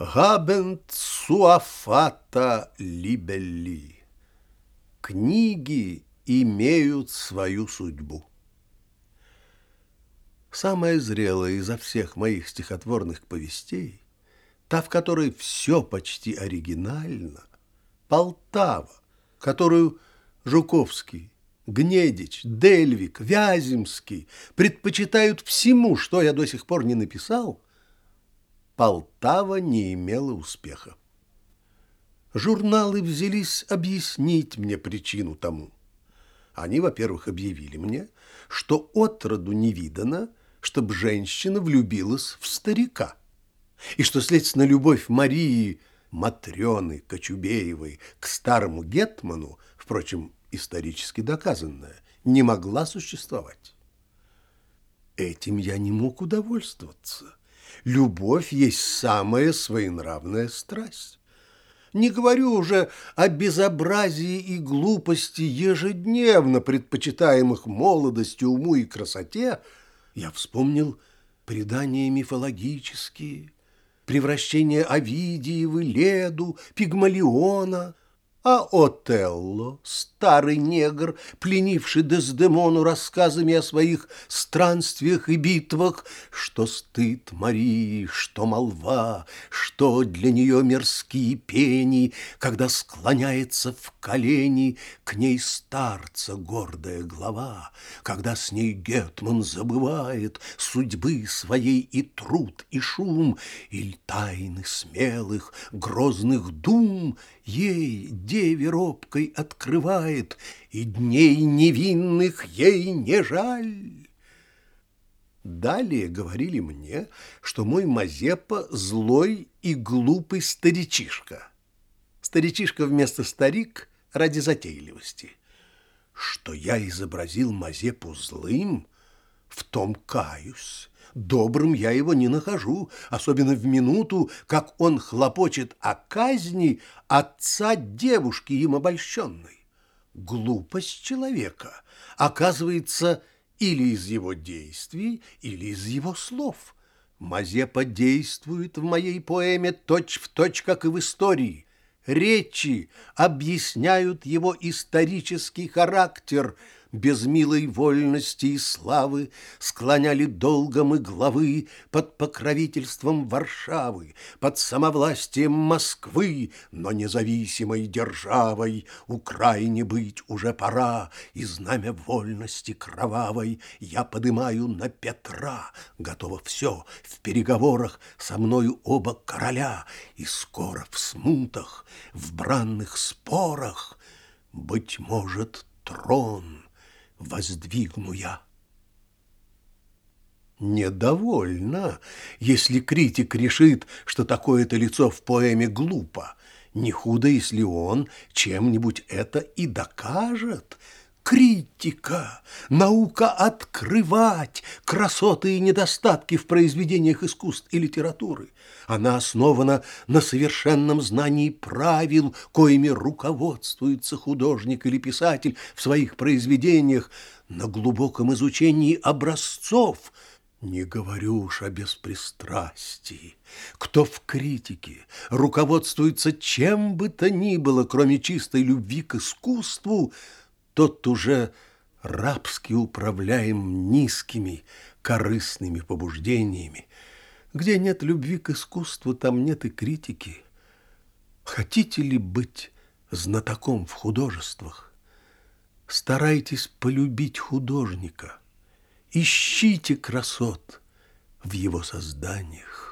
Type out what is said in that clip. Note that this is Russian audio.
Габент суафата либелли. Книги имеют свою судьбу. Самая зрелая изо всех моих стихотворных повестей, та, в которой все почти оригинально, Полтава, которую Жуковский, Гнедич, Дельвик, Вяземский предпочитают всему, что я до сих пор не написал, Полтава не имела успеха. Журналы взялись объяснить мне причину тому. Они, во-первых, объявили мне, что отроду не видано, чтобы женщина влюбилась в старика, и что, следственно, любовь Марии Матрены Кочубеевой к старому Гетману, впрочем, исторически доказанная, не могла существовать. Этим я не мог удовольствоваться. Любовь есть самая своенравная страсть. Не говорю уже о безобразии и глупости, ежедневно предпочитаемых молодости, уму и красоте. Я вспомнил предания мифологические, превращение Овидии в Леду, Пигмалиона, а Отелло, старый негр, пленивший Дездемону рассказами о своих странствиях и битвах, что стыд Марии, что молва, что для нее мирские пени, когда склоняется в колени к ней старца гордая глава, когда с ней Гетман забывает судьбы своей и труд, и шум, или тайны смелых, грозных дум, ей, деве робкой, открывает, и дней невинных ей не жаль. Далее говорили мне, что мой Мазепа злой и глупый старичишка. Старичишка вместо старик ради затейливости. Что я изобразил Мазепу злым, в том каюсь. Добрым я его не нахожу, особенно в минуту, как он хлопочет о казни отца девушки им обольщенной. Глупость человека оказывается или из его действий, или из его слов. Мазепа действует в моей поэме точь-в-точь, точь, как и в истории. Речи объясняют его исторический характер – без милой вольности и славы склоняли долгом и главы под покровительством Варшавы, под самовластием Москвы, но независимой державой. Украине быть уже пора, и знамя вольности кровавой я подымаю на Петра, готово все в переговорах со мною оба короля, и скоро в смутах, в бранных спорах, быть может, трон воздвигну я. Недовольно, если критик решит, что такое-то лицо в поэме глупо. Не худо, если он чем-нибудь это и докажет – критика, наука открывать красоты и недостатки в произведениях искусств и литературы. Она основана на совершенном знании правил, коими руководствуется художник или писатель в своих произведениях, на глубоком изучении образцов, не говорю уж о беспристрастии. Кто в критике руководствуется чем бы то ни было, кроме чистой любви к искусству – тот уже рабски управляем низкими, корыстными побуждениями. Где нет любви к искусству, там нет и критики. Хотите ли быть знатоком в художествах? Старайтесь полюбить художника. Ищите красот в его созданиях.